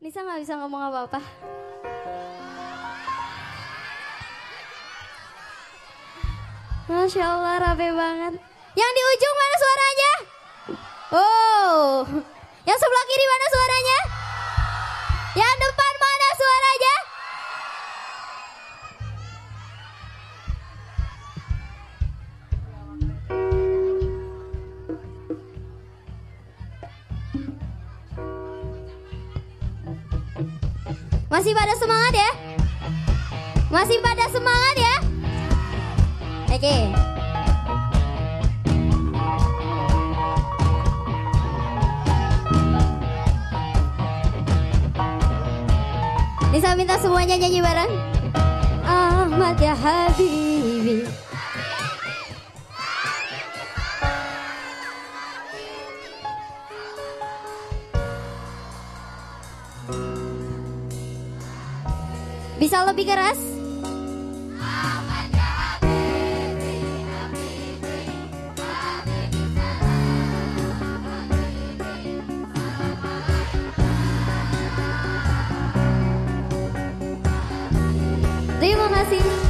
Nisa nggak bisa ngomong apa-apa. Masya Allah, rapi banget. Yang di ujung mana suaranya? Oh, yang sebelah kiri mana suaranya? Masih pada semangat ya? Masih pada semangat ya? Oke. Nisa minta semuanya nyanyi bareng. Ahmad ya Habibi. Bisa lebih keras? Terima kasih.